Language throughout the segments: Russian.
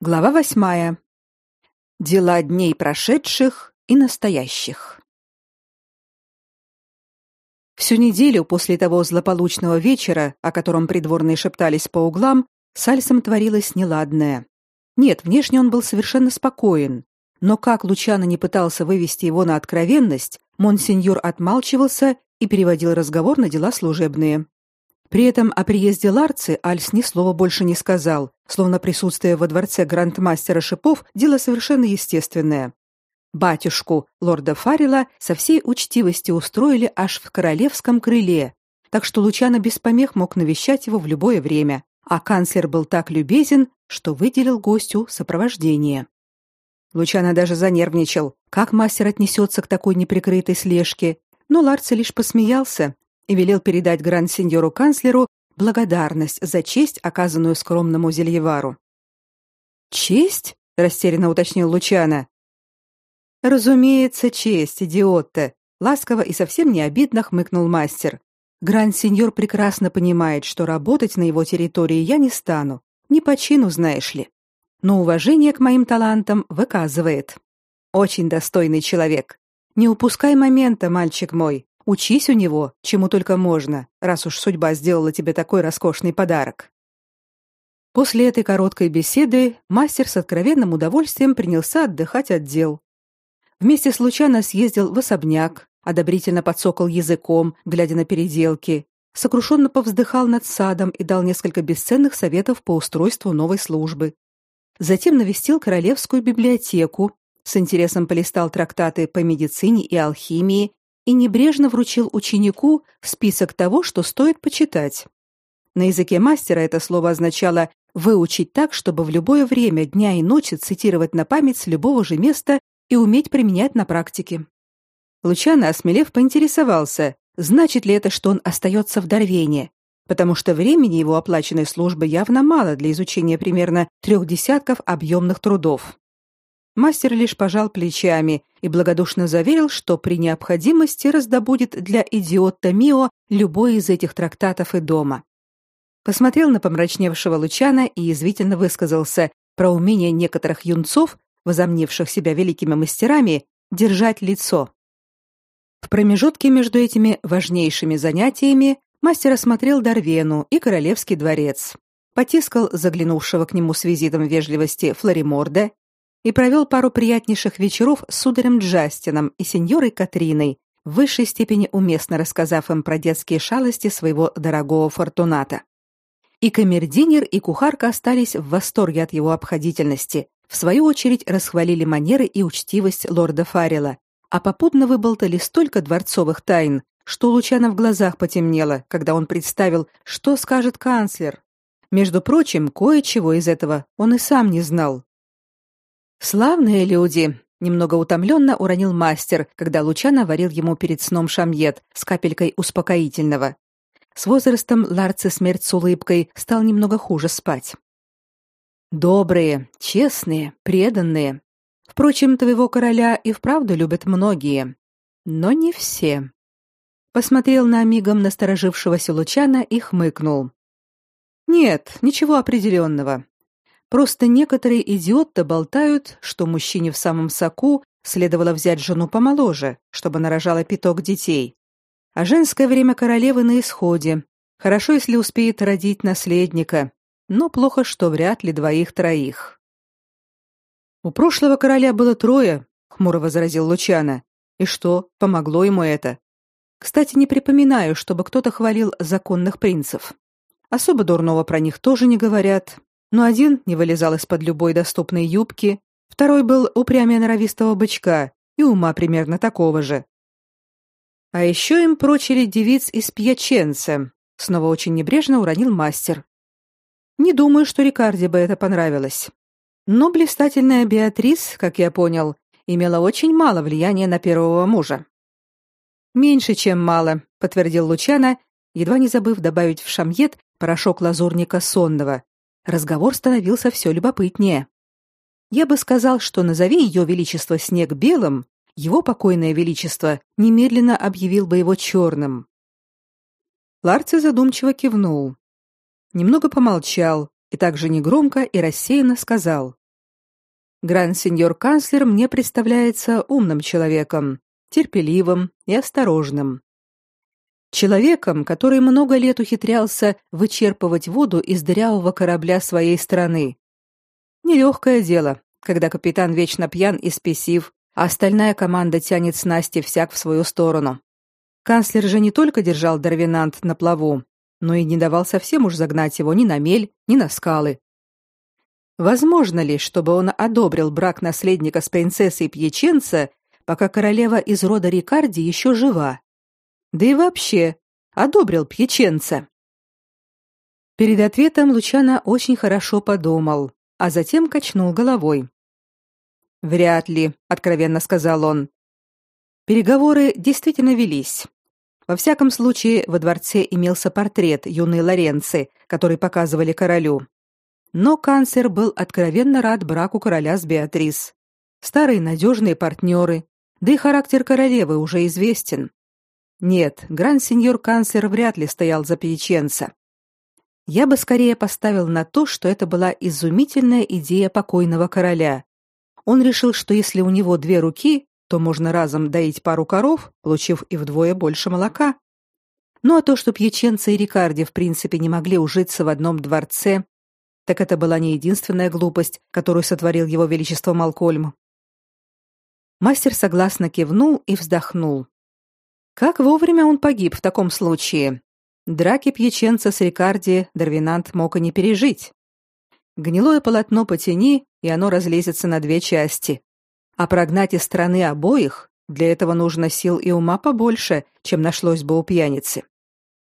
Глава восьмая. Дела дней прошедших и настоящих. Всю неделю после того злополучного вечера, о котором придворные шептались по углам, с Альсом творилось неладное. Нет, внешне он был совершенно спокоен, но как Лучано не пытался вывести его на откровенность, монсеньор отмалчивался и переводил разговор на дела служебные. При этом о приезде Ларцы Альс ни слова больше не сказал, словно присутствие во дворце грандмастера шипов дело совершенно естественное. Батюшку лорда Фарила со всей учтивостью устроили аж в королевском крыле, так что Лучано без помех мог навещать его в любое время, а канцлер был так любезен, что выделил гостю сопровождение. Лучано даже занервничал, как мастер отнесется к такой неприкрытой слежке, но Ларца лишь посмеялся и велел передать гранд-сеньору канцлеру благодарность за честь, оказанную скромному зельевару. «Честь?» — растерянно уточнил Лучана. «Разумеется, честь, идиот-то!» — ласково и совсем не обидно хмыкнул мастер. «Гранд-сеньор прекрасно понимает, что работать на его территории я не стану. Не по чину, знаешь ли. Но уважение к моим талантам выказывает. Очень достойный человек. Не упускай момента, мальчик мой. Учись у него, чему только можно, раз уж судьба сделала тебе такой роскошный подарок. После этой короткой беседы мастер с откровенным удовольствием принялся отдыхать от дел. Вместе с Лучано съездил в особняк, одобрительно подсокал языком, глядя на переделки, сокрушенно повздыхал над садом и дал несколько бесценных советов по устройству новой службы. Затем навестил королевскую библиотеку, с интересом полистал трактаты по медицине и алхимии и небрежно вручил ученику список того, что стоит почитать. На языке мастера это слово означало выучить так, чтобы в любое время дня и ночи цитировать на память с любого же места и уметь применять на практике. Лучано, осмелев, поинтересовался, значит ли это, что он остается в Дарвене, потому что времени его оплаченной службы явно мало для изучения примерно трех десятков объемных трудов. Мастер лишь пожал плечами и благодушно заверил, что при необходимости раздобудет для идиота Мио любой из этих трактатов и дома. Посмотрел на помрачневшего Лучана и язвительно высказался про умение некоторых юнцов, возомнивших себя великими мастерами, держать лицо. В промежутке между этими важнейшими занятиями мастер осмотрел Дарвену и королевский дворец, потискал заглянувшего к нему с визитом вежливости Флориморда и провел пару приятнейших вечеров с сударем Джастином и сеньорой Катриной, в высшей степени уместно рассказав им про детские шалости своего дорогого Фортуната. И камердинер, и кухарка остались в восторге от его обходительности, в свою очередь расхвалили манеры и учтивость лорда Фаррелла, а попутно выболтали столько дворцовых тайн, что у Лучана в глазах потемнело, когда он представил, что скажет канцлер. Между прочим, кое-чего из этого он и сам не знал. Славные люди, немного утомленно уронил мастер, когда Лучано варил ему перед сном шамьет с капелькой успокоительного. С возрастом Ларце смерть с улыбкой стал немного хуже спать. Добрые, честные, преданные. Впрочем, твоего короля и вправду любят многие, но не все. Посмотрел на мигом насторожившегося Лучана и хмыкнул. Нет, ничего определенного. Просто некоторые идиоты болтают, что мужчине в самом соку следовало взять жену помоложе, чтобы нарожала пяток детей. А женское время королевы на исходе. Хорошо, если успеет родить наследника, но плохо, что вряд ли двоих-троих. У прошлого короля было трое, хмуро возразил Лучано. И что, помогло ему это? Кстати, не припоминаю, чтобы кто-то хвалил законных принцев. Особо дурного про них тоже не говорят, но один не вылезал из-под любой доступной юбки, второй был упрямее норовистого бычка и ума примерно такого же. А еще им прочили девиц из Пьяченца. Снова очень небрежно уронил мастер. Не думаю, что Рикарде бы это понравилось. Но блистательная Беатрис, как я понял, имела очень мало влияния на первого мужа. Меньше, чем мало, подтвердил Лучана, едва не забыв добавить в шамьет порошок лазурника сонного, разговор становился все любопытнее. Я бы сказал, что назови ее величество снег белым, его покойное величество немедленно объявил бы его черным. Ларци задумчиво кивнул. Немного помолчал и также негромко и рассеянно сказал: Гранд-сеньор канцлер мне представляется умным человеком, терпеливым и осторожным. Человеком, который много лет ухитрялся вычерпывать воду из дырявого корабля своей страны. Нелегкое дело, когда капитан вечно пьян и спесив, а остальная команда тянет снасти всяк в свою сторону. Канцлер же не только держал Дарвинант на плаву, но и не давал совсем уж загнать его ни на мель, ни на скалы. Возможно ли, чтобы он одобрил брак наследника с принцессой Пьяченца, пока королева из рода Рикарди еще жива? Да и вообще, одобрил Пьяченца. Перед ответом Лучано очень хорошо подумал, а затем качнул головой. Вряд ли, откровенно сказал он. Переговоры действительно велись. Во всяком случае, во дворце имелся портрет юной Лоренции, который показывали королю. Но канцлер был откровенно рад браку короля с Беатрис. Старые надежные партнеры, да и характер королевы уже известен. Нет, гранд-сеньор канцлер вряд ли стоял за Пьяченца. Я бы скорее поставил на то, что это была изумительная идея покойного короля. Он решил, что если у него две руки, то можно разом доить пару коров, получив и вдвое больше молока. Ну а то, что Пьяченца и Рикарди в принципе не могли ужиться в одном дворце, так это была не единственная глупость, которую сотворил его величество Малкольм. Мастер согласно кивнул и вздохнул. Как вовремя он погиб в таком случае? Драки Пьяченца с Рикарди Дарвинант мог и не пережить. Гнилое полотно потяни, и оно разлезется на две части. А прогнать из страны обоих для этого нужно сил и ума побольше, чем нашлось бы у пьяницы.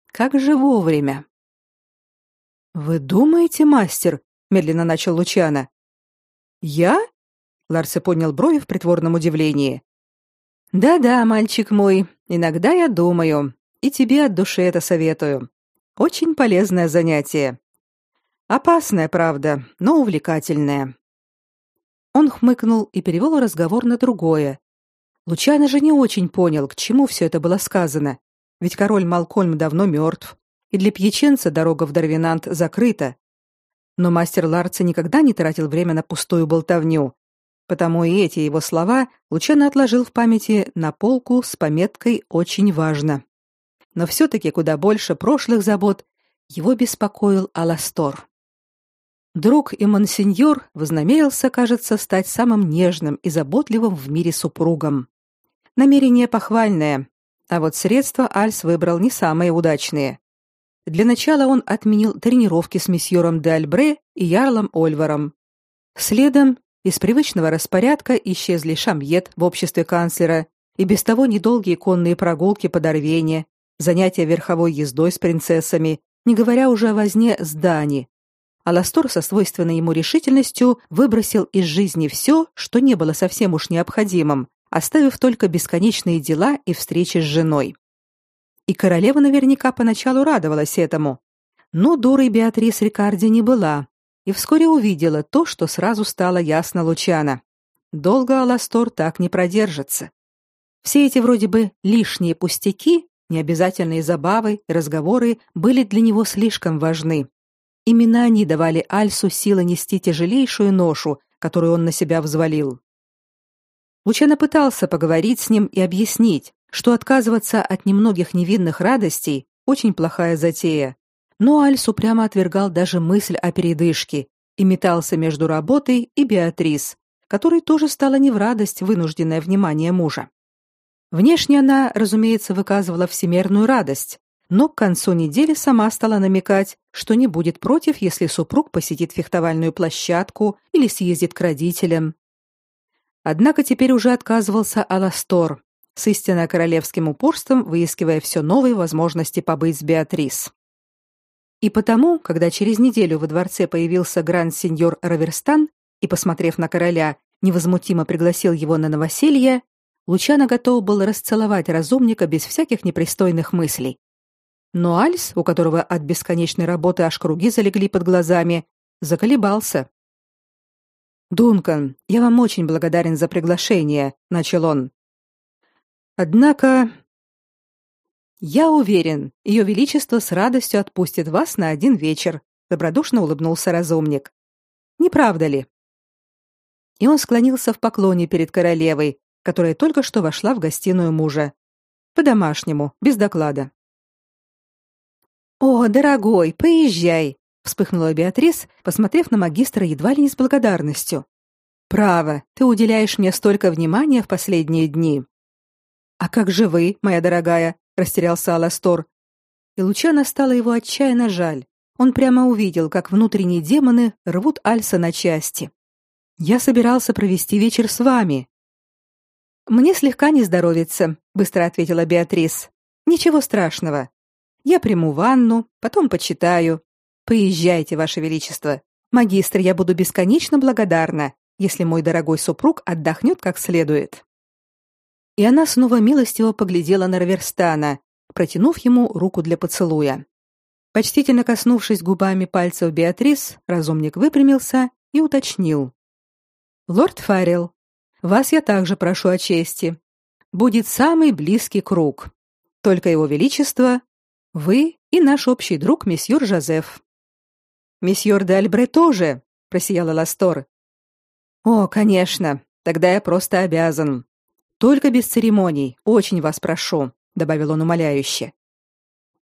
Как же вовремя. Вы думаете, мастер? медленно начал Лучано. Я? Ларсе поднял брови в притворном удивлении. Да-да, мальчик мой, иногда я думаю, и тебе от души это советую. Очень полезное занятие. Опасное, правда, но увлекательное. Он хмыкнул и перевел разговор на другое. Лучано же не очень понял, к чему все это было сказано, ведь король Малкольм давно мертв, и для пьяченца дорога в Дарвинант закрыта. Но мастер Ларца никогда не тратил время на пустую болтовню, потому и эти его слова Лучано отложил в памяти на полку с пометкой «Очень важно». Но все-таки куда больше прошлых забот его беспокоил Аластор. Друг и монсеньор вознамерился, кажется, стать самым нежным и заботливым в мире супругом. Намерение похвальное, а вот средства Альс выбрал не самые удачные. Для начала он отменил тренировки с месьеором де Альбре и ярлом Ольваром. Следом из привычного распорядка исчезли шамьет в обществе канцлера и без того недолгие конные прогулки по Дорвене, занятия верховой ездой с принцессами, не говоря уже о возне с Дани, Аластор со свойственной ему решительностью выбросил из жизни все, что не было совсем уж необходимым, оставив только бесконечные дела и встречи с женой. И королева наверняка поначалу радовалась этому, но дурой Беатрис Рикарди не была, и вскоре увидела то, что сразу стало ясно Лучана. Долго Аластор так не продержится. Все эти вроде бы лишние пустяки, необязательные забавы и разговоры были для него слишком важны, Именно они давали Альсу силы нести тяжелейшую ношу, которую он на себя взвалил. Лучано пытался поговорить с ним и объяснить, что отказываться от немногих невинных радостей очень плохая затея. Но Альс упрямо отвергал даже мысль о передышке и метался между работой и Беатрис, которой тоже стало не в радость вынужденное внимание мужа. Внешне она, разумеется, выказывала всемерную радость, но к концу недели сама стала намекать, что не будет против, если супруг посетит фехтовальную площадку или съездит к родителям. Однако теперь уже отказывался Аластор, с истинно королевским упорством выискивая все новые возможности побыть с Беатрис. И потому, когда через неделю во дворце появился гранд-сеньор Раверстан и, посмотрев на короля, невозмутимо пригласил его на новоселье, Лучано готов был расцеловать разумника без всяких непристойных мыслей. Но Альс, у которого от бесконечной работы аж круги залегли под глазами, заколебался. «Дункан, я вам очень благодарен за приглашение», — начал он. «Однако...» «Я уверен, Ее Величество с радостью отпустит вас на один вечер», — добродушно улыбнулся разумник. «Не правда ли?» и он склонился в поклоне перед королевой, которая только что вошла в гостиную мужа. По-домашнему, без доклада. «О, дорогой, поезжай!» — вспыхнула Беатрис, посмотрев на магистра едва ли не с благодарностью. «Право, ты уделяешь мне столько внимания в последние дни». «А как же вы, моя дорогая?» — растерялся Аластор. И Лучана стало его отчаянно жаль. Он прямо увидел, как внутренние демоны рвут Альса на части. «Я собирался провести вечер с вами». «Мне слегка не здоровится», — быстро ответила Беатрис. «Ничего страшного. Я приму ванну, потом почитаю. Поезжайте, ваше величество. Магистр, я буду бесконечно благодарна, если мой дорогой супруг отдохнет как следует. И она снова милостиво поглядела на Раверстана, протянув ему руку для поцелуя. Почтительно коснувшись губами пальцев Беатрис, разумник выпрямился и уточнил: "Лорд Фаррелл, вас я также прошу о чести. Будет самый близкий круг. Только его величество вы и наш общий друг месьеор Жозеф. Месьеор де Альбре тоже, просияла Ластор. О, конечно. Тогда я просто обязан. Только без церемоний, очень вас прошу, добавил он умоляюще.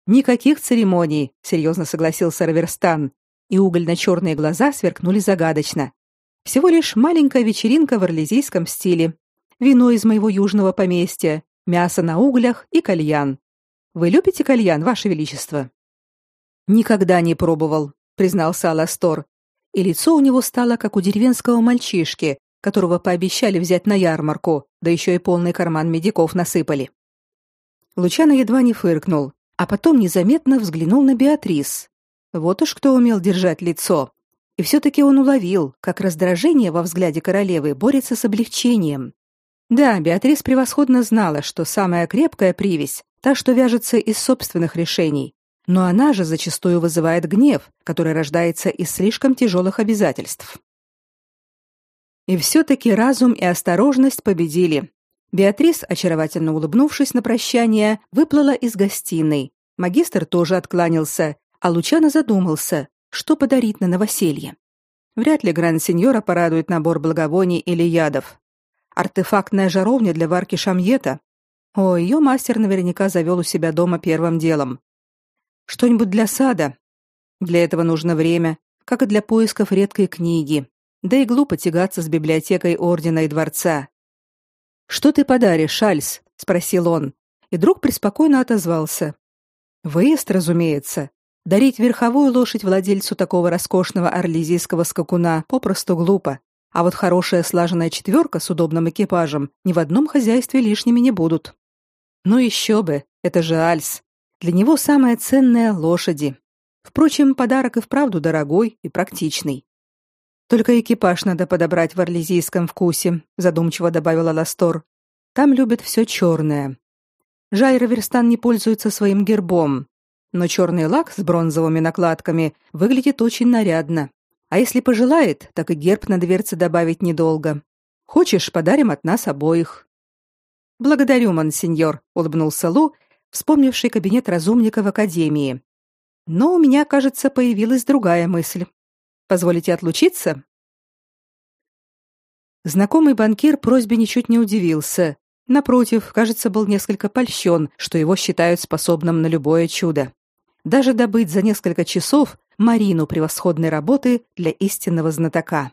Никаких церемоний, серьезно согласился Раверстан, и угольно-черные глаза сверкнули загадочно. Всего лишь маленькая вечеринка в орлезийском стиле. Вино из моего южного поместья, мясо на углях и кальян. Вы любите кальян, ваше величество? Никогда не пробовал, признался Аластор, и лицо у него стало как у деревенского мальчишки, которого пообещали взять на ярмарку, да еще и полный карман медиков насыпали. Лучано едва не фыркнул, а потом незаметно взглянул на Беатрис. Вот уж кто умел держать лицо. И все-таки он уловил, как раздражение во взгляде королевы борется с облегчением. Да, Беатрис превосходно знала, что самая крепкая привязь та, что вяжется из собственных решений, но она же зачастую вызывает гнев, который рождается из слишком тяжелых обязательств. И все-таки разум и осторожность победили. Беатрис, очаровательно улыбнувшись на прощание, выплыла из гостиной. Магистр тоже откланялся, а Лучано задумался, что подарить на новоселье. Вряд ли гранд-сеньора порадует набор благовоний или ядов. Артефактная жаровня для варки шамьета о, ее мастер наверняка завел у себя дома первым делом. Что-нибудь для сада. Для этого нужно время, как и для поисков редкой книги. Да и глупо тягаться с библиотекой ордена и дворца. Что ты подаришь, Шальс? спросил он, и друг преспокойно отозвался. Выезд, разумеется. Дарить верховую лошадь владельцу такого роскошного орлезийского скакуна попросту глупо. А вот хорошая слаженная четверка с удобным экипажем ни в одном хозяйстве лишними не будут. Ну еще бы, это же Альс. Для него самое ценное лошади. Впрочем, подарок и вправду дорогой и практичный. Только экипаж надо подобрать в орлезийском вкусе, задумчиво добавила Ластор. Там любят все черное. Жаль, Раверстан не пользуется своим гербом, но черный лак с бронзовыми накладками выглядит очень нарядно. А если пожелает, так и герб на дверце добавить недолго. Хочешь, подарим от нас обоих. Благодарю, монсеньор, улыбнулся Лу, вспомнивший кабинет разумника в академии. Но у меня, кажется, появилась другая мысль. Позволите отлучиться? Знакомый банкир просьбе ничуть не удивился. Напротив, кажется, был несколько польщен, что его считают способным на любое чудо. Даже добыть за несколько часов Марину превосходной работы для истинного знатока.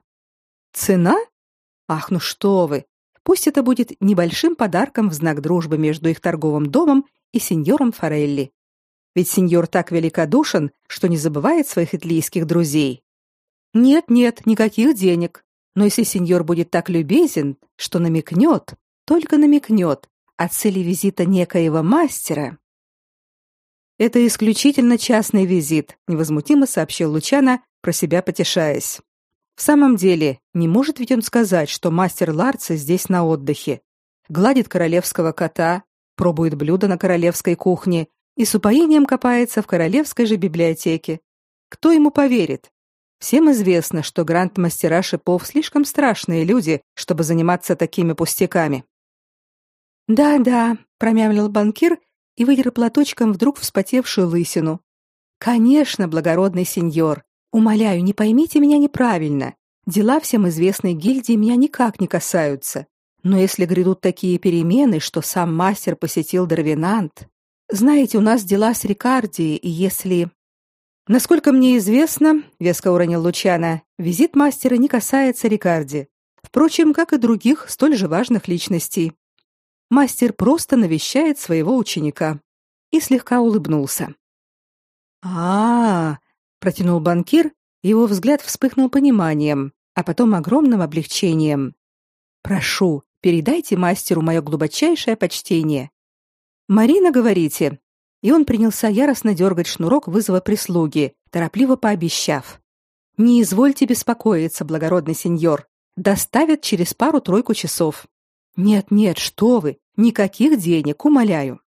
Цена? Ах, ну что вы! Пусть это будет небольшим подарком в знак дружбы между их торговым домом и сеньором Форелли. Ведь сеньор так великодушен, что не забывает своих итлийских друзей. Нет, нет, никаких денег. Но если сеньор будет так любезен, что намекнет, только намекнет о цели визита некоего мастера. Это исключительно частный визит, невозмутимо сообщил Лучана, про себя потешаясь. В самом деле, не может ведь он сказать, что мастер Ларца здесь на отдыхе. Гладит королевского кота, пробует блюда на королевской кухне и с упоением копается в королевской же библиотеке. Кто ему поверит? Всем известно, что гранд-мастера шипов слишком страшные люди, чтобы заниматься такими пустяками. «Да-да», — промямлил банкир и вытер платочком вдруг вспотевшую лысину. «Конечно, благородный сеньор. Умоляю, не поймите меня неправильно. Дела всем известной гильдии меня никак не касаются. Но если грядут такие перемены, что сам мастер посетил Дарвинант... Знаете, у нас дела с Рикарди, и если... Насколько мне известно, веско уронил Лучана, визит мастера не касается Рикарди. Впрочем, как и других столь же важных личностей. Мастер просто навещает своего ученика и слегка улыбнулся. А, -а, -а протянул банкир, его взгляд вспыхнул пониманием, а потом огромным облегчением. Прошу, передайте мастеру мое глубочайшее почтение. Марина, говорите? И он принялся яростно дергать шнурок вызова прислуги, торопливо пообещав: "Не извольте беспокоиться, благородный сеньор, доставят через пару-тройку часов. Нет, нет, что вы? Никаких денег, умоляю".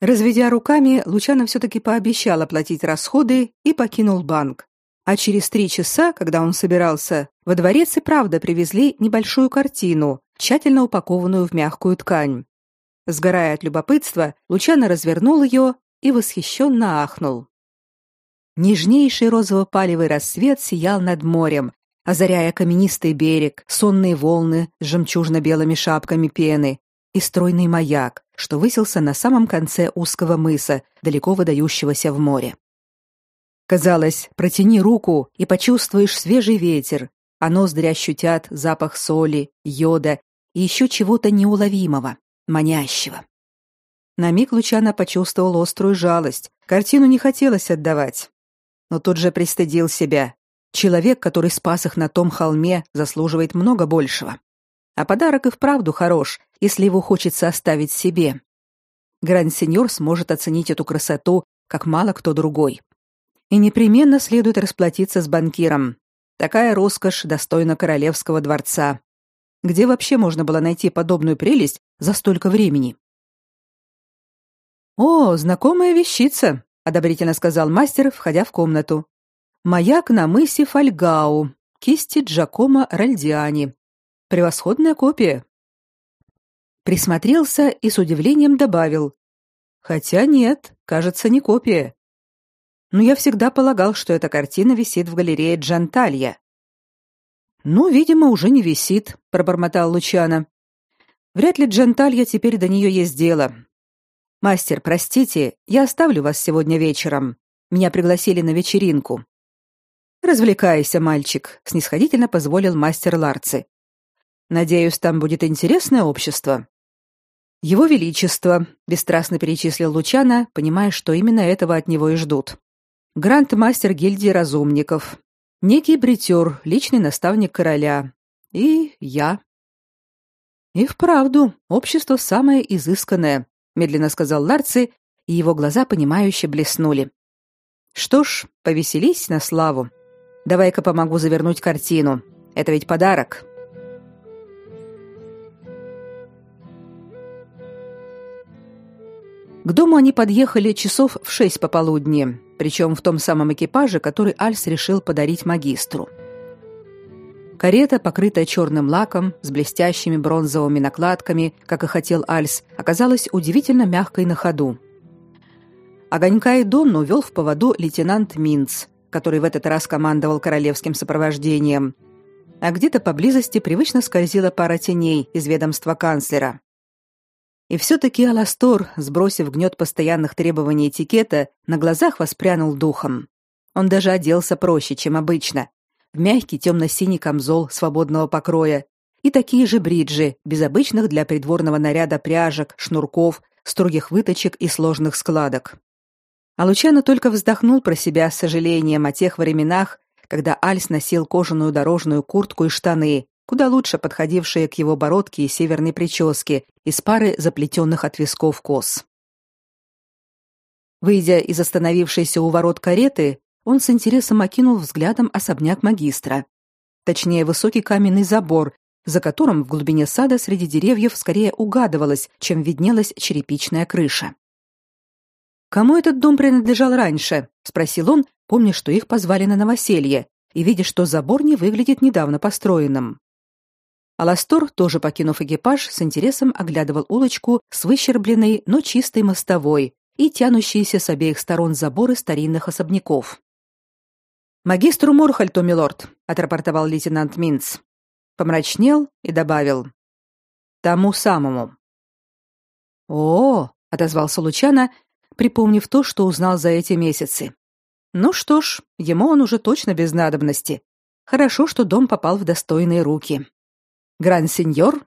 Разведя руками, Лучано все-таки пообещал оплатить расходы и покинул банк. А через три часа, когда он собирался, во дворец и правда привезли небольшую картину, тщательно упакованную в мягкую ткань. Сгорая от любопытства, Лучано развернул ее и восхищенно ахнул. Нежнейший розово-палевый рассвет сиял над морем, озаряя каменистый берег, сонные волны с жемчужно-белыми шапками пены и стройный маяк, что высился на самом конце узкого мыса, далеко выдающегося в море. Казалось, протяни руку и почувствуешь свежий ветер, а ноздри ощутят запах соли, йода и еще чего-то неуловимого, манящего. На миг Лучано почувствовал острую жалость. Картину не хотелось отдавать. Но тут же пристыдил себя. Человек, который спас их на том холме, заслуживает много большего. А подарок и вправду хорош, если его хочется оставить себе. Гранд-сеньор сможет оценить эту красоту, как мало кто другой. И непременно следует расплатиться с банкиром. Такая роскошь достойна королевского дворца. Где вообще можно было найти подобную прелесть за столько времени? О, знакомая вещица, одобрительно сказал мастер, входя в комнату. Маяк на мысе Фальгау, кисти Джакомо Ральдиани. Превосходная копия. Присмотрелся и с удивлением добавил: "Хотя нет, кажется, не копия. Но я всегда полагал, что эта картина висит в галерее Джанталья". "Ну, видимо, уже не висит", пробормотал Лучано. "Вряд ли Джанталья теперь до нее есть дело. Мастер, простите, я оставлю вас сегодня вечером. Меня пригласили на вечеринку. Развлекайся, мальчик, снисходительно позволил мастер Ларци. Надеюсь, там будет интересное общество. Его величество, бесстрастно перечислил Лучана, понимая, что именно этого от него и ждут. Гранд-мастер гильдии разумников, некий бритер, личный наставник короля и я. И вправду, общество самое изысканное, медленно сказал Ларци, и его глаза понимающе блеснули. Что ж, повеселись на славу. Давай-ка помогу завернуть картину. Это ведь подарок. К дому они подъехали часов в шесть пополудни, причем в том самом экипаже, который Альс решил подарить магистру. Карета, покрытая черным лаком, с блестящими бронзовыми накладками, как и хотел Альс, оказалась удивительно мягкой на ходу. Огонька и Донну вел в поводу лейтенант Минц, который в этот раз командовал королевским сопровождением. А где-то поблизости привычно скользила пара теней из ведомства канцлера. И все-таки Аластор, сбросив гнет постоянных требований этикета, на глазах воспрянул духом. Он даже оделся проще, чем обычно, в мягкий темно-синий камзол свободного покроя и такие же бриджи, без обычных для придворного наряда пряжек, шнурков, строгих выточек и сложных складок. А Лучано только вздохнул про себя с сожалением о тех временах, когда Альс носил кожаную дорожную куртку и штаны, куда лучше подходившие к его бородке и северной прическе из пары заплетенных от висков кос. Выйдя из остановившейся у ворот кареты, он с интересом окинул взглядом особняк магистра. Точнее, высокий каменный забор, за которым в глубине сада среди деревьев скорее угадывалась, чем виднелась черепичная крыша. «Кому этот дом принадлежал раньше?» — спросил он, помня, что их позвали на новоселье, и видя, что забор не выглядит недавно построенным. Аластор, тоже покинув экипаж, с интересом оглядывал улочку с выщербленной, но чистой мостовой и тянущиеся с обеих сторон заборы старинных особняков. «Магистру Морхальту, милорд», отрапортовал лейтенант Минц. Помрачнел и добавил: тому самому. О, отозвался Лучано, припомнив то, что узнал за эти месяцы. Ну что ж, ему он уже точно без надобности. Хорошо, что дом попал в достойные руки. Гран-сеньор?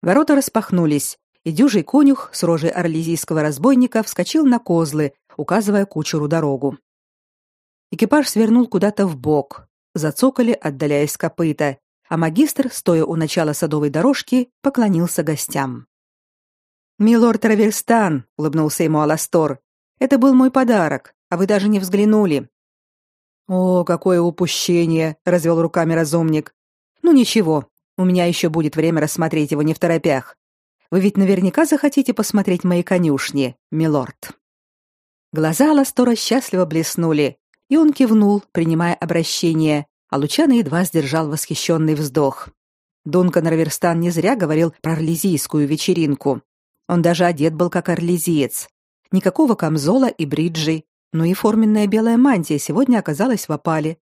Ворота распахнулись, и дюжий конюх с рожей орлезийского разбойника вскочил на козлы, указывая кучеру дорогу. Экипаж свернул куда-то в бок, зацокали, отдаляясь копыта, а магистр, стоя у начала садовой дорожки, поклонился гостям. «Милорд Траверстан», — улыбнулся ему Аластор, — «это был мой подарок, а вы даже не взглянули». «О, какое упущение!» — развел руками разумник. «Ну ничего, у меня еще будет время рассмотреть его не в торопях. Вы ведь наверняка захотите посмотреть мои конюшни, милорд». Глаза Аластора счастливо блеснули, и он кивнул, принимая обращение, а Лучано едва сдержал восхищенный вздох. Дункан Раверстан не зря говорил про орлезийскую вечеринку. Он даже одет был как орлезиец. Никакого камзола и бриджей, но и форменная белая мантия сегодня оказалась в опале.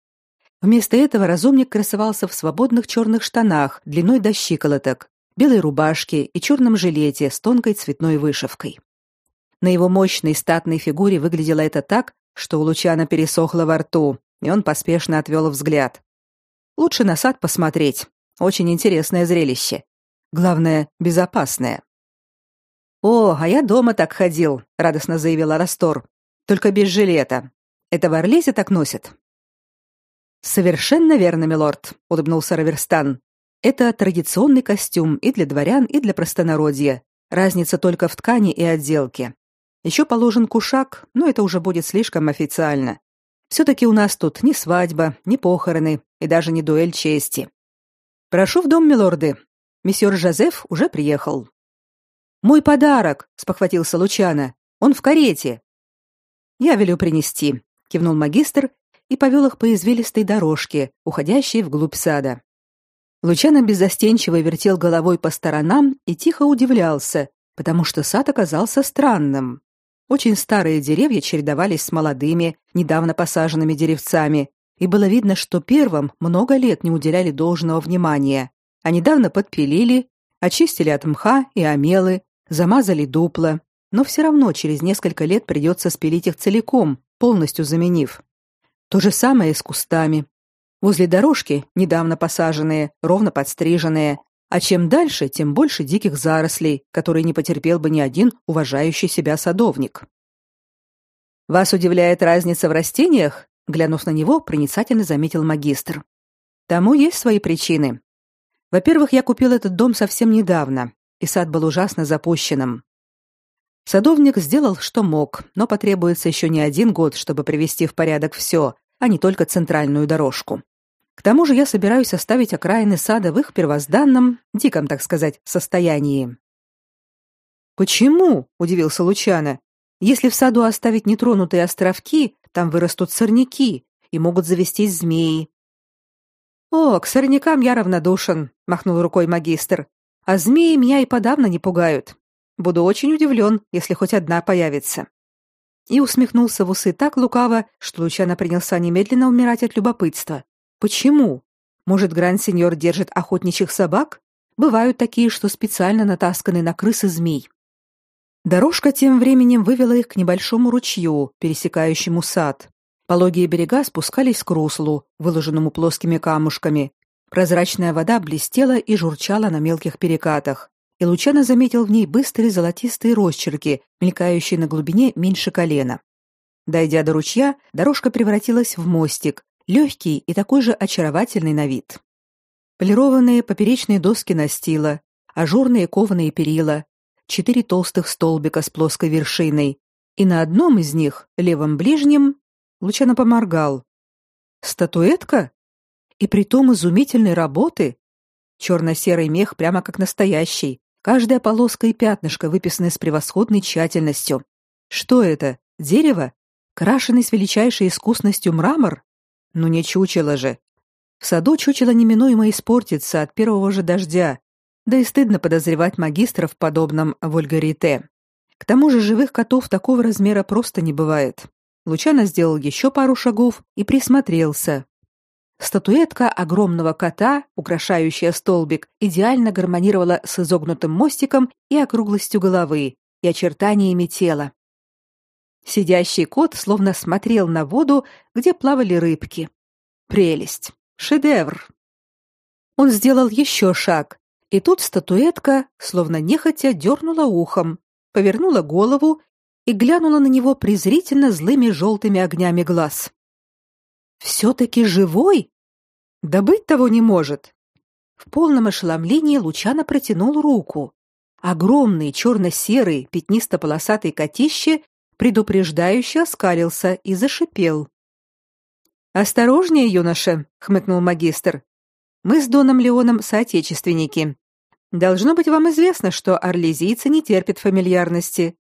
Вместо этого разумник красовался в свободных черных штанах длиной до щиколоток, белой рубашке и черном жилете с тонкой цветной вышивкой. На его мощной статной фигуре выглядело это так, что у Лучана пересохло во рту, и он поспешно отвел взгляд. Лучше на сад посмотреть. Очень интересное зрелище. Главное, безопасное. О, а я дома так ходил, радостно заявила Растор. Только без жилета. Это в Орлезе так носят. Совершенно верно, милорд, улыбнулся Раверстан. Это традиционный костюм и для дворян, и для простонародья. Разница только в ткани и отделке. Еще положен кушак, но это уже будет слишком официально. Все-таки у нас тут ни свадьба, ни похороны и даже не дуэль чести. Прошу в дом, милорды. Месье Жозеф уже приехал. Мой подарок, спохватился Лучано. Он в карете. Я велю принести, кивнул магистр и повел их по извилистой дорожке, уходящей вглубь сада. Лучано беззастенчиво вертел головой по сторонам и тихо удивлялся, потому что сад оказался странным. Очень старые деревья чередовались с молодыми, недавно посаженными деревцами, и было видно, что первым много лет не уделяли должного внимания, а недавно подпилили, очистили от мха и омелы, замазали дупла, но все равно через несколько лет придется спилить их целиком, полностью заменив. То же самое с кустами. Возле дорожки, недавно посаженные, ровно подстриженные, а чем дальше, тем больше диких зарослей, которые не потерпел бы ни один уважающий себя садовник. Вас удивляет разница в растениях? Глянув на него, проницательно заметил магистр. Тому есть свои причины. Во-первых, я купил этот дом совсем недавно, и сад был ужасно запущенным. Садовник сделал, что мог, но потребуется еще не один год, чтобы привести в порядок все, а не только центральную дорожку. К тому же я собираюсь оставить окраины сада в их первозданном, диком, так сказать, состоянии. Почему? удивился Лучано. Если в саду оставить нетронутые островки, там вырастут сорняки и могут завестись змеи. О, к сорнякам я равнодушен, махнул рукой магистр. А змеи меня и подавно не пугают. Буду очень удивлен, если хоть одна появится. И усмехнулся в усы так лукаво, что Лучано принялся немедленно умирать от любопытства. Почему? Может, гранд-сеньор держит охотничьих собак? Бывают такие, что специально натасканы на крыс и змей. Дорожка тем временем вывела их к небольшому ручью, пересекающему сад. Пологие берега спускались к руслу, выложенному плоскими камушками. Прозрачная вода блестела и журчала на мелких перекатах, и Лучано заметил в ней быстрые золотистые росчерки, мелькающие на глубине меньше колена. Дойдя до ручья, дорожка превратилась в мостик, легкий и такой же очаровательный на вид. Полированные поперечные доски настила, ажурные кованые перила, четыре толстых столбика с плоской вершиной, и на одном из них, левом ближнем, Лучано поморгал. Статуэтка? И притом изумительной работы. Черно-серый мех прямо как настоящий, каждая полоска и пятнышко выписаны с превосходной тщательностью. Что это? Дерево? Крашеный с величайшей искусностью мрамор? Ну не чучело же. В саду чучело неминуемо испортится от первого же дождя. Да и стыдно подозревать магистра в подобном вульгарите. К тому же живых котов такого размера просто не бывает. Лучано сделал еще пару шагов и присмотрелся. Статуэтка огромного кота, украшающая столбик, идеально гармонировала с изогнутым мостиком и округлостью головы, и очертаниями тела. Сидящий кот словно смотрел на воду, где плавали рыбки. Прелесть! Шедевр! Он сделал еще шаг, и тут статуэтка, словно нехотя, дернула ухом, повернула голову и глянула на него презрительно злыми желтыми огнями глаз. «Все-таки живой? Да быть того не может!» В полном ошеломлении Лучано протянул руку. Огромный черно-серый пятнисто-полосатый котище предупреждающе оскалился и зашипел. «Осторожнее, юноша!» — хмыкнул магистр. «Мы с Доном Леоном соотечественники. Должно быть вам известно, что орлезийцы не терпят фамильярности.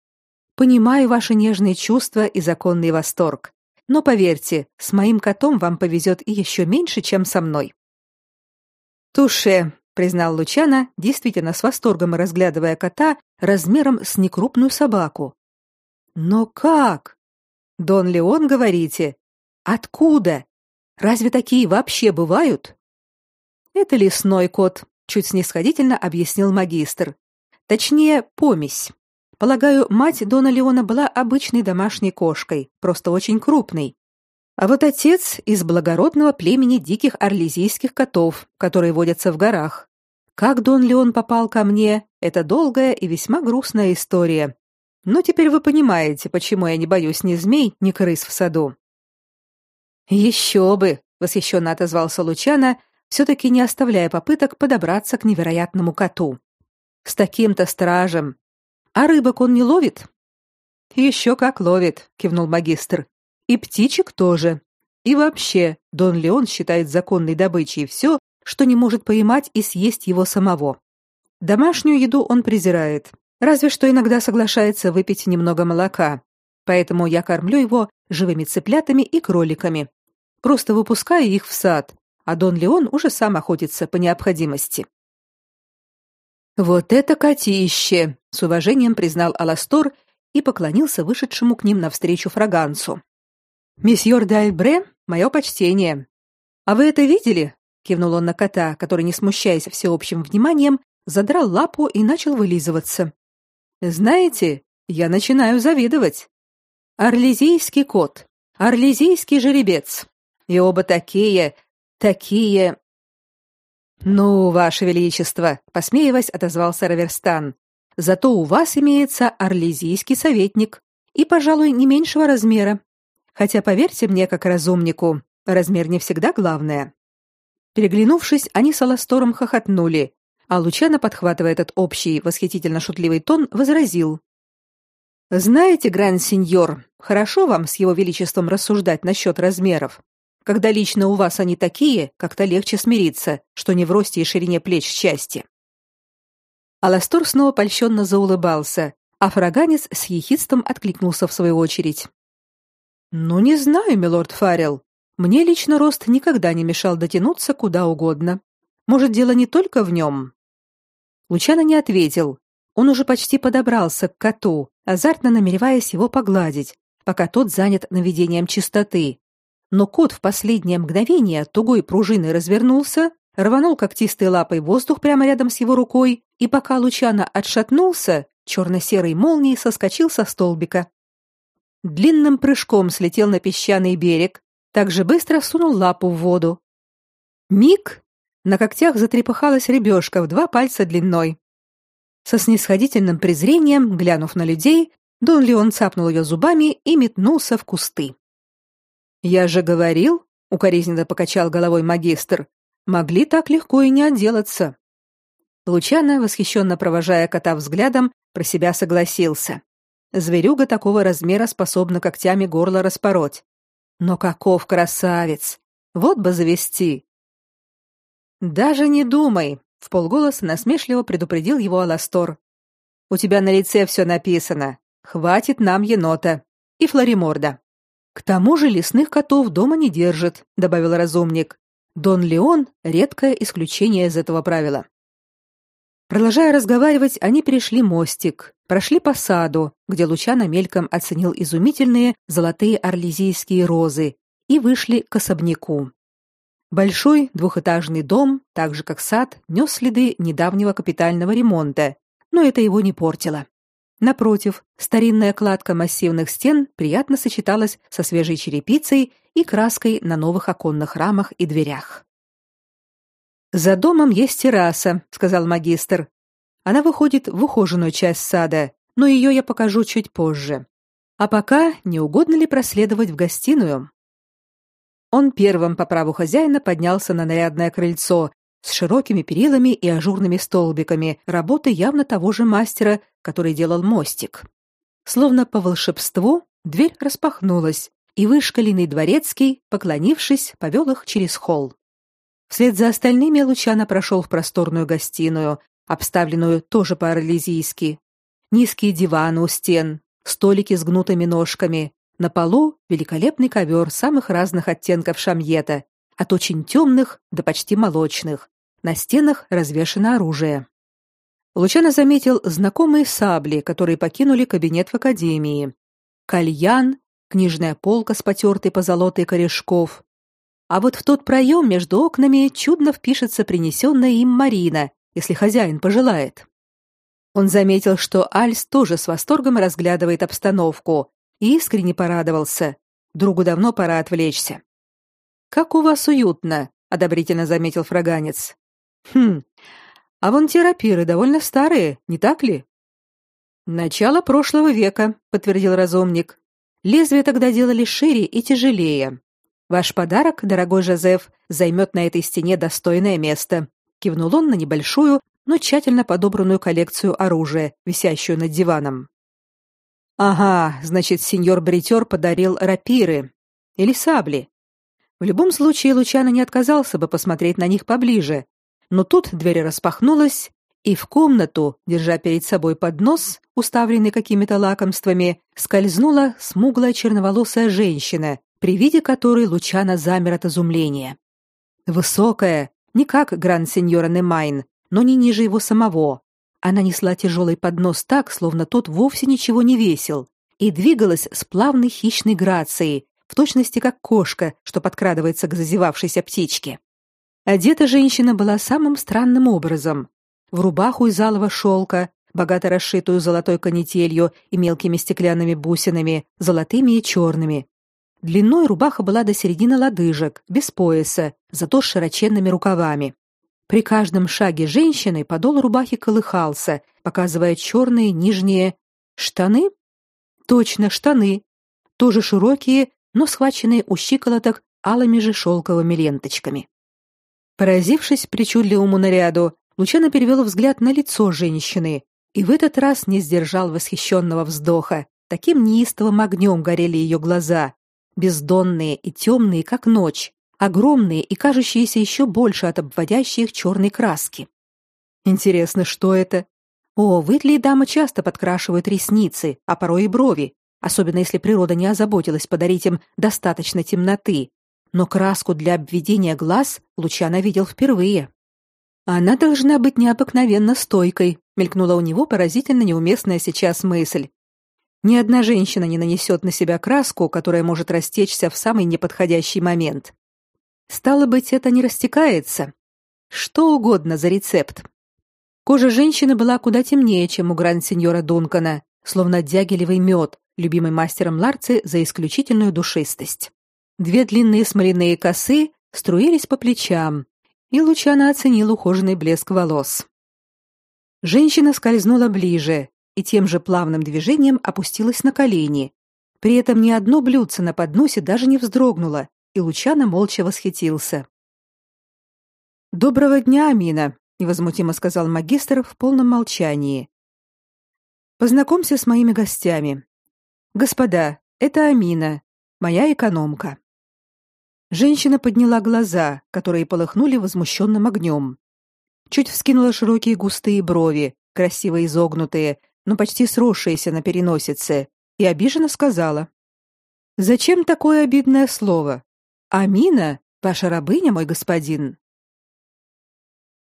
Понимаю ваши нежные чувства и законный восторг. Но поверьте, с моим котом вам повезет и еще меньше, чем со мной. Туше, признал Лучана, действительно с восторгом разглядывая кота размером с некрупную собаку. Но как? Дон Леон, говорите? Откуда? Разве такие вообще бывают? Это лесной кот, чуть снисходительно объяснил магистр. Точнее, помесь. Полагаю, мать Дона Леона была обычной домашней кошкой, просто очень крупной. А вот отец из благородного племени диких орлезийских котов, которые водятся в горах. Как Дон Леон попал ко мне, это долгая и весьма грустная история. Но теперь вы понимаете, почему я не боюсь ни змей, ни крыс в саду. Еще бы, восхищенно отозвался Лучана, все-таки не оставляя попыток подобраться к невероятному коту. С таким-то стражем, а рыбок он не ловит? Еще как ловит, кивнул магистр. И птичек тоже. И вообще, Дон Леон считает законной добычей все, что не может поймать и съесть его самого. Домашнюю еду он презирает, разве что иногда соглашается выпить немного молока. Поэтому я кормлю его живыми цыплятами и кроликами. Просто выпускаю их в сад, а Дон Леон уже сам охотится по необходимости. Вот это котище, с уважением признал Аластор и поклонился вышедшему к ним навстречу фраганцу. Месьеор Дальбре, мое почтение. А вы это видели? кивнул он на кота, который, не смущаясь всеобщим вниманием, задрал лапу и начал вылизываться. Знаете, я начинаю завидовать. Орлезийский кот, орлезийский жеребец. И оба такие, такие ну, ваше величество, посмеиваясь, отозвался Раверстан. Зато у вас имеется орлезийский советник и, пожалуй, не меньшего размера. Хотя поверьте мне, как разумнику, размер не всегда главное. Переглянувшись, они с Аластором хохотнули, а Лучано, подхватывая этот общий восхитительно шутливый тон, возразил: "Знаете, гранд-сеньор, хорошо вам с его величеством рассуждать насчет размеров. Когда лично у вас они такие, как-то легче смириться, что не в росте и ширине плеч счастье. Аластор снова польщенно заулыбался, а фраганец с ехидством откликнулся в свою очередь. «Ну, не знаю, милорд Фаррелл. Мне лично рост никогда не мешал дотянуться куда угодно. Может, дело не только в нем?» Лучано не ответил. Он уже почти подобрался к коту, азартно намереваясь его погладить, пока тот занят наведением чистоты, но кот в последнее мгновение тугой пружиной развернулся, рванул когтистой лапой воздух прямо рядом с его рукой, и пока Лучано отшатнулся, черно-серой молнией соскочил со столбика. Длинным прыжком слетел на песчаный берег, также быстро сунул лапу в воду. Миг! На когтях затрепыхалась рыбешка в два пальца длиной. Со снисходительным презрением, глянув на людей, Дон Леон цапнул ее зубами и метнулся в кусты. Я же говорил, укоризненно покачал головой магистр, могли так легко и не отделаться. Лучано, восхищенно провожая кота взглядом, про себя согласился. Зверюга такого размера способна когтями горло распороть. Но каков красавец! Вот бы завести. Даже не думай, в полголоса насмешливо предупредил его Аластор. У тебя на лице все написано. Хватит нам енота и флориморда. К тому же лесных котов дома не держит, добавил разумник. Дон Леон редкое исключение из этого правила. Продолжая разговаривать, они перешли мостик, прошли по саду, где Лучано мельком оценил изумительные золотые орлезийские розы, и вышли к особняку. Большой двухэтажный дом, так же как сад, нес следы недавнего капитального ремонта, но это его не портило. Напротив, старинная кладка массивных стен приятно сочеталась со свежей черепицей и краской на новых оконных рамах и дверях. За домом есть терраса, сказал магистр. Она выходит в ухоженную часть сада, но ее я покажу чуть позже. А пока не угодно ли проследовать в гостиную? Он первым по праву хозяина поднялся на нарядное крыльцо с широкими перилами и ажурными столбиками, работы явно того же мастера, который делал мостик. Словно по волшебству, дверь распахнулась, и вышкаленный дворецкий, поклонившись, повел их через холл. Вслед за остальными Лучано прошел в просторную гостиную, обставленную тоже по-орлезийски. Низкие диваны у стен, столики с гнутыми ножками, на полу великолепный ковер самых разных оттенков шамьета, от очень темных до почти молочных. На стенах развешано оружие. Лучано заметил знакомые сабли, которые покинули кабинет в академии. Кальян, книжная полка с потертой позолотой корешков, а вот в тот проем между окнами чудно впишется принесенная им Марина, если хозяин пожелает. Он заметил, что Альс тоже с восторгом разглядывает обстановку и искренне порадовался. Другу давно пора отвлечься. Как у вас уютно, одобрительно заметил фраганец. Хм. А вон те рапиры довольно старые, не так ли? Начало прошлого века, подтвердил разумник. Лезвия тогда делали шире и тяжелее. Ваш подарок, дорогой Жозеф, займет на этой стене достойное место. Кивнул он на небольшую, но тщательно подобранную коллекцию оружия, висящую над диваном. Ага, значит, сеньор Бритер подарил рапиры или сабли. В любом случае Лучано не отказался бы посмотреть на них поближе. Но тут дверь распахнулась, и в комнату, держа перед собой поднос, уставленный какими-то лакомствами, скользнула смуглая черноволосая женщина при виде которой Лучана замер от изумления. Высокая, не как гранд-сеньора Немайн, но не ниже его самого. Она несла тяжелый поднос так, словно тот вовсе ничего не весил, и двигалась с плавной хищной грацией, в точности как кошка, что подкрадывается к зазевавшейся птичке. Одета женщина была самым странным образом. В рубаху из алого шелка, богато расшитую золотой канителью и мелкими стеклянными бусинами, золотыми и черными, Длиной рубаха была до середины лодыжек, без пояса, зато с широченными рукавами. При каждом шаге женщины подол рубахи колыхался, показывая черные нижние штаны. Точно, штаны. Тоже широкие, но схваченные у щиколоток алыми же шелковыми ленточками. Поразившись причудливому наряду, Лучано перевел взгляд на лицо женщины и в этот раз не сдержал восхищенного вздоха. Таким неистовым огнем горели ее глаза, бездонные и темные, как ночь, огромные и кажущиеся еще больше от обводящей их черной краски. Интересно, что это? О, в дамы часто подкрашивают ресницы, а порой и брови, особенно если природа не озаботилась подарить им достаточно темноты. Но краску для обведения глаз Лучано видел впервые. Она должна быть необыкновенно стойкой, мелькнула у него поразительно неуместная сейчас мысль. Ни одна женщина не нанесет на себя краску, которая может растечься в самый неподходящий момент. Стало быть, это не растекается. Что угодно за рецепт. Кожа женщины была куда темнее, чем у гранд-сеньора Дункана, словно дягелевый мед, любимый мастером Ларцы за исключительную душистость. Две длинные смоляные косы струились по плечам, и Лучана оценил ухоженный блеск волос. Женщина скользнула ближе, и тем же плавным движением опустилась на колени. При этом ни одно блюдце на подносе даже не вздрогнуло, и Лучано молча восхитился. «Доброго дня, Амина», — невозмутимо сказал магистр в полном молчании. «Познакомься с моими гостями. Господа, это Амина, моя экономка». Женщина подняла глаза, которые полыхнули возмущенным огнем. Чуть вскинула широкие густые брови, красиво изогнутые, но почти сросшаяся на переносице, и обиженно сказала: "Зачем такое обидное слово? Амина, ваша рабыня, мой господин".